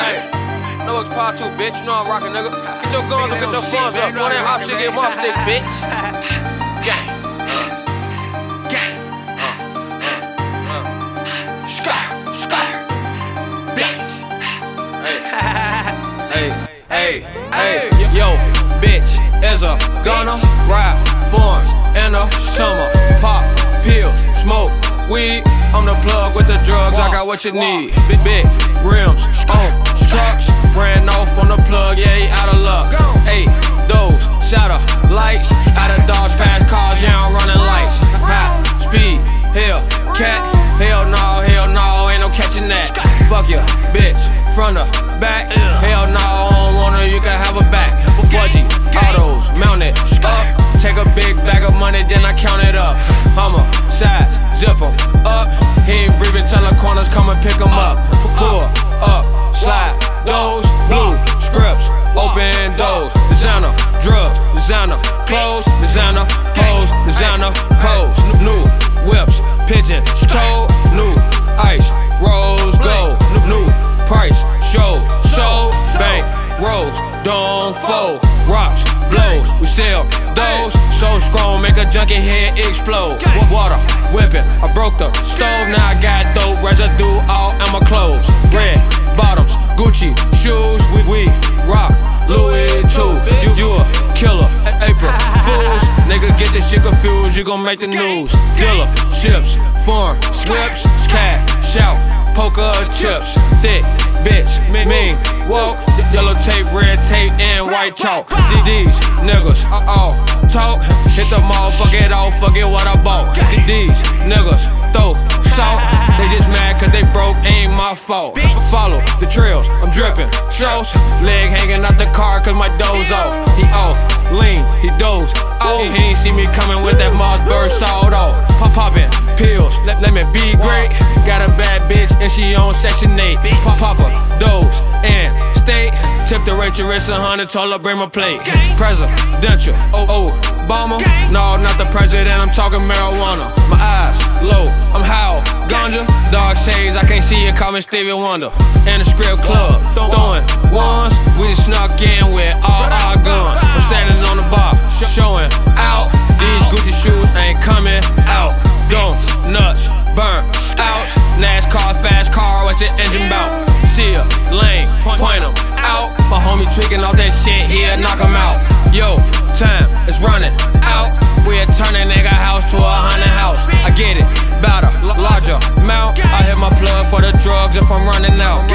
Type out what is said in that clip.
Hey, no X part two, bitch. You know I'm rocking, nigga. Get your guns up, get your funds up. Boy, that hot shit get mob stick, bitch. Gang. Gang. Scar, scar, bitch. Hey, hey, hey, yo, bitch is a gonna ride forms in the summer. Pop pills, smoke weed. I'm the plug with the drugs. I got what you need. Big, big rims sell those, so strong, make a junkie head explode. Water, whipping, I broke the stove, now I got dope residue all in my clothes. Red bottoms, Gucci shoes, we, we rock Louis too. You, you a killer, April Fools. Nigga, get this shit confused, you gon' make the news. Dealer, ships, foreign, whips, cash, shout, poker chips, thick, bitch, mean, walk, yellow tape, red tape, and white chalk. DDs, niggas, uh oh, talk, hit the mall, fuck it all, forget what I bought. These niggas, throw salt, they just mad cause they broke, ain't my fault. Follow the trails, I'm dripping, shows, leg hanging out the car cause my doze off. He off, off. He ain't see me coming with that Mossberg sawed off. Pop popping pills, let, let me be great. Got a bad bitch and she on section 8. Pop popper, doze, and state. Tip the Rachel Rich a hundred, told her bring my plate. Presidential, oh, oh, Obama. No, not the president, I'm talking marijuana. My eyes low, I'm how ganja. Dark shades, I can't see you, call me Stevie Wonder. In the script club, throwing ones. We just snuck in with all our guns. I'm standing on the bar, sh- showing fast car, watch your engine bout. See ya, lane, point 'em out. My homie tweaking off that shit, he'll knock 'em out. Yo, time is running out. We're turning nigga house to a hundred house. I get it, better, larger amount. I hit my plug for the drugs if I'm. Running out.